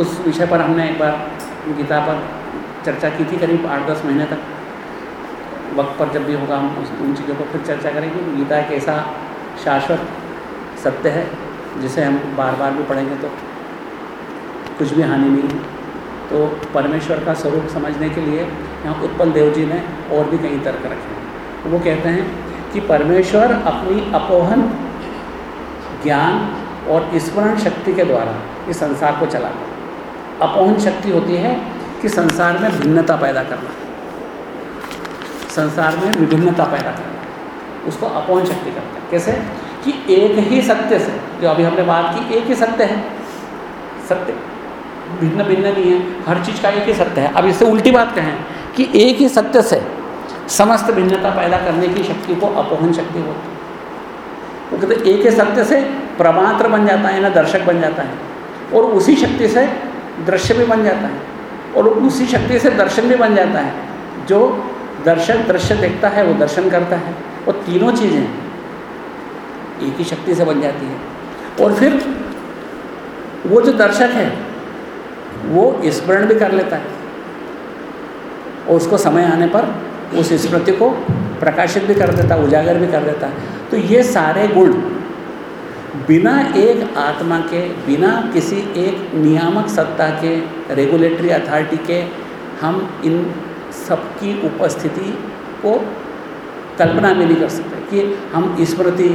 उस विषय पर हमने एक बार गीता पर चर्चा की थी, करीब आठ दस महीने तक। वक्त पर जब भी होगा हम उस उन चीज़ों पर फिर चर्चा करेंगे। गीता एक ऐसा शाश्वत सत्य है, जिसे हम बार बार भी पढ़ेंगे तो कुछ भी हानि नहीं है। तो परमेश्वर का स्वरूप समझने के लिए यहाँ उत्पल देव जी ने और भी कई तर्क रखे हैं। वो कहते हैं कि परमेश्वर अपनी अपोहन ज्ञान और स्मरण शक्ति के द्वारा इस संसार को चलाता अपोहन शक्ति होती है कि संसार में भिन्नता पैदा करना। संसार में विभिन्नता पैदा करना उसको अपोहन शक्ति करता है। कैसे? कि एक ही सत्य से, जो अभी हमने बात की, एक ही सत्य है। सत्य भिन्न भिन्न नहीं है, हर चीज़ का एक ही सत्य है। अब इससे उल्टी बात कहें कि एक ही सत्य से समस्त भिन्नता पैदा करने की शक्ति को अपोहन शक्ति होती है। वो कहते एक ही सत्य से प्रमात्र बन जाता है ना दर्शक बन जाता है। और उसी शक्ति से दृश्य भी बन जाता है। और उसी शक्ति से दर्शन भी बन जाता है, जो दर्शन दृश्य देखता है, वो दर्शन करता है। वो तीनों चीज़ें एक ही शक्ति से बन जाती है। और फिर वो जो दर्शक है, वो स्मरण भी कर लेता है। और उसको समय आने पर उस स्मृति को प्रकाशित भी कर देता है, उजागर भी कर देता है। तो ये सारे गुण बिना एक आत्मा के, बिना किसी एक नियामक सत्ता के रेगुलेटरी अथॉरिटी के, हम इन सबकी उपस्थिति को कल्पना भी नहीं कर सकते कि हम स्मृति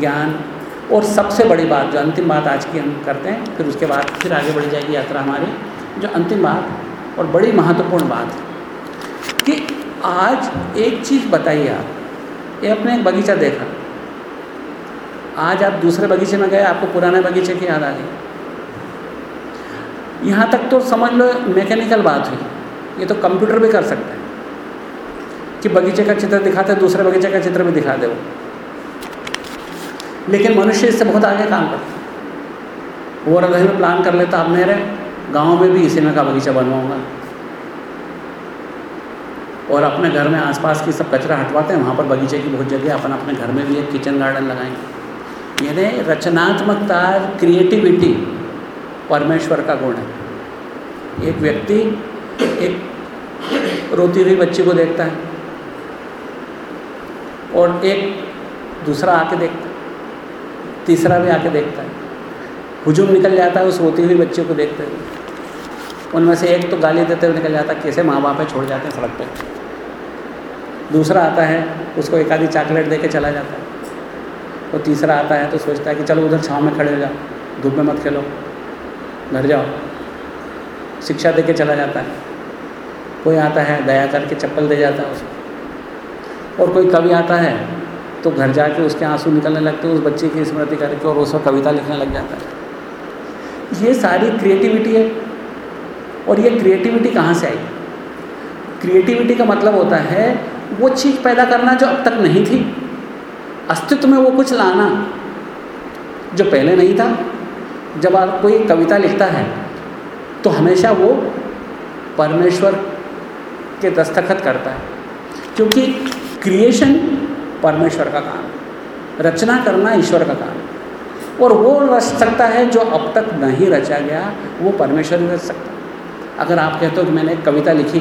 ज्ञान और सबसे बड़ी बात जो अंतिम बात आज की हम करते हैं, फिर उसके बाद फिर आगे बढ़ जाएगी यात्रा हमारी, जो अंतिम बात और बड़ी महत्वपूर्ण बात है कि आज एक चीज़ बताइए आप। ये अपने एक बगीचा देखा। आज आप दूसरे बगीचे में गए, आपको पुराने बगीचे की याद आ गई। यहाँ तक तो समझ लो, मैकेनिकल बात हुई। ये तो कंप्यूटर भी कर सकता है। कि बगीचे का चित्र दिखाते, दूसरे बगीचे का चित्र भी दिखा दे वो। लेकिन मनुष्य इससे बहुत आगे काम करता वो हृदय में प्लान कर लेता, अब मेरे गाँव में भी इसी में का बगीचा बनवाऊँगा। और अपने घर में आसपास की सब कचरा हटवाते हैं, वहाँ पर बगीचे की बहुत जगह अपन अपने घर में भी एक किचन गार्डन लगाएँगे। यानी रचनात्मकता क्रिएटिविटी परमेश्वर का गुण है। एक व्यक्ति एक रोती हुई बच्ची को देखता है और एक दूसरा आके देखता है। तीसरा भी आके देखता है। हुजूम निकल जाता है, उस रोती हुई बच्चे को देखते हुए। उनमें से एक तो गाली देते हुए निकल जाता है कैसे माँ बाप है, छोड़ जाते हैं सड़क पर दूसरा आता है, उसको एक आधी चॉकलेट दे के चला जाता है। और तो तीसरा आता है तो सोचता है कि चलो उधर छाँव में खड़े हो जाओ, धूप में मत खेलो, घर जाओ। शिक्षा दे के चला जाता है। कोई आता है, दया करके चप्पल दे जाता है उसको और कोई कवि आता है तो घर जाके उसके आँसू निकलने लगते हैं, उस बच्चे की स्मृति करके और उसको कविता लिखने लग जाता है। ये सारी क्रिएटिविटी है, और ये क्रिएटिविटी कहाँ से आई? क्रिएटिविटी का मतलब होता है, वो चीज़ पैदा करना जो अब तक नहीं थी। अस्तित्व में वो कुछ लाना, जो पहले नहीं था। जब आप कोई कविता लिखता है तो हमेशा वो परमेश्वर के दस्तखत करता है। क्योंकि क्रिएशन परमेश्वर का काम रचना करना ईश्वर का काम और वो रच सकता है जो अब तक नहीं रचा गया, वो परमेश्वर ही रच सकता अगर आप कहते हो कि मैंने कविता लिखी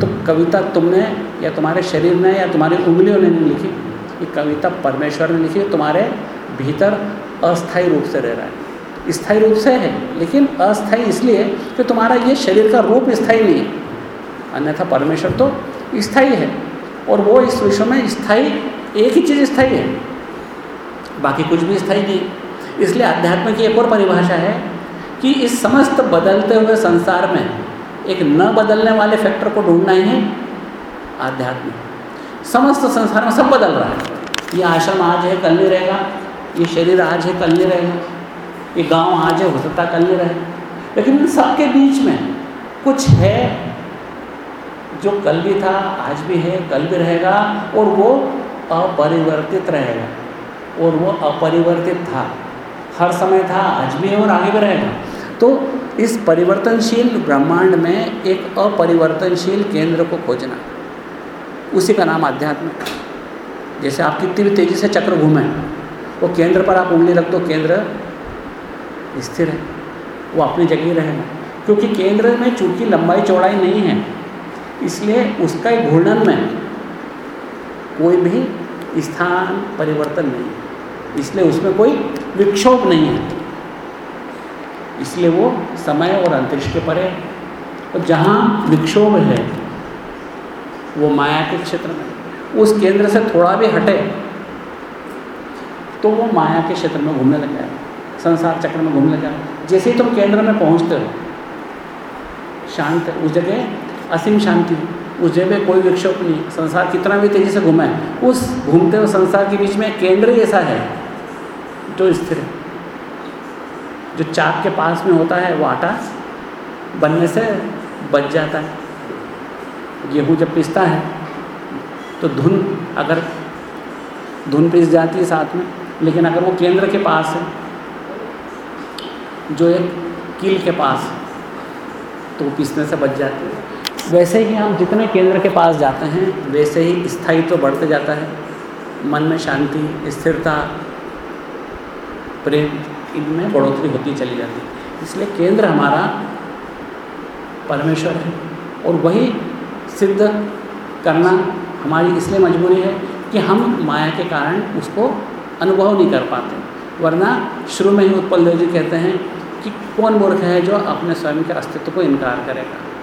तो कविता तुमने या तुम्हारे शरीर ने या तुम्हारी उंगलियों ने नहीं लिखी। ये कविता परमेश्वर ने लिखी, तुम्हारे भीतर अस्थाई रूप से रह रहा है। स्थायी रूप से है, लेकिन अस्थाई इसलिए कि तुम्हारा ये शरीर का रूप स्थायी नहीं है। अन्यथा परमेश्वर तो स्थायी है। और वो इस विश्व में स्थायी एक ही चीज़ स्थायी है। बाकी कुछ भी स्थायी नहीं। इसलिए अध्यात्म की एक और परिभाषा है कि इस समस्त बदलते हुए संसार में एक न बदलने वाले फैक्टर को ढूंढना ही है आध्यात्म। समस्त संसार में सब बदल रहा है। ये आश्रम आज है, कल नहीं रहेगा। ये शरीर आज है, कल नहीं रहेगा। ये गाँव आज है, हो सकता कल नहीं रहे। लेकिन इन सबके बीच में कुछ है जो कल भी था, आज भी है, कल भी रहेगा और वो अपरिवर्तित रहेगा। और वो अपरिवर्तित था। हर समय था, आज भी है और आगे भी रहेगा। तो इस परिवर्तनशील ब्रह्मांड में एक अपरिवर्तनशील केंद्र को खोजना। उसी का नाम आध्यात्म जैसे आप कितनी भी तेज़ी से चक्र घूमें, वो केंद्र पर आप उंगली रख दो, केंद्र स्थिर है। वो अपनी जगह रहेगा। क्योंकि केंद्र में चूँकि लंबाई, चौड़ाई नहीं है इसलिए उसका घूर्णन में कोई भी स्थान परिवर्तन नहीं है। इसलिए उसमें कोई विक्षोभ नहीं है। इसलिए वो समय और अंतरिक्ष के परे और जहाँ विक्षोभ है, वो माया के क्षेत्र में उस केंद्र से थोड़ा भी हटे तो वो माया के क्षेत्र में घूमने लग जाएगा संसार चक्र में घूमने लग जाएगा जैसे ही तुम केंद्र में पहुँचते हो, शांत उस जगह असीम शांति। उस जगह कोई विक्षोभ नहीं संसार कितना भी तेज़ी से घूमे उस घूमते हुए संसार के बीच में केंद्र ही ऐसा है जो स्थिर है। जो चाक के पास में होता है, वो आटा बनने से बच जाता है। गेहूँ जब पिसता है तो धुन अगर, धुन पिस जाती है साथ में, लेकिन अगर वो केंद्र के पास है, जो एक कील के पास तो वो पिसने से बच जाती है। वैसे ही हम जितने केंद्र के पास जाते हैं, वैसे ही स्थायित्व तो बढ़ते जाता है। मन में शांति, स्थिरता, प्रेम, इनमें बढ़ोतरी होती चली जाती है। इसलिए केंद्र हमारा परमेश्वर है और वही सिद्ध करना हमारी इसलिए मजबूरी है कि हम माया के कारण उसको अनुभव नहीं कर पाते। वरना शुरू में ही उत्पल देव जी कहते हैं कि कौन मूर्ख है जो अपने स्वयं के अस्तित्व को इनकार करेगा?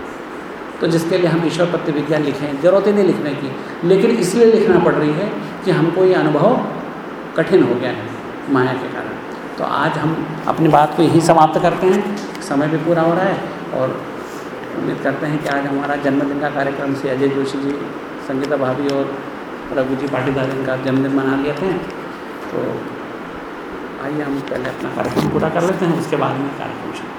तो जिसके लिए हम ईश्वर प्रति विज्ञान लिखें ज़रूरत ही नहीं लिखने की। लेकिन इसलिए लिखना पड़ रही है कि हमको ये अनुभव कठिन हो गया है, माया के कारण। तो आज हम अपनी बात को यही समाप्त करते हैं। समय भी पूरा हो रहा है और उम्मीद करते हैं कि आज हमारा जन्मदिन का कार्यक्रम से अजय जोशी जी, संगीता भाभी और रघु जी पाटीदार इनका जन्मदिन मना लिए थे। तो आइए हम पहले अपना कार्यक्रम पूरा कर लेते हैं, उसके बाद में कार्यक्रम शुरू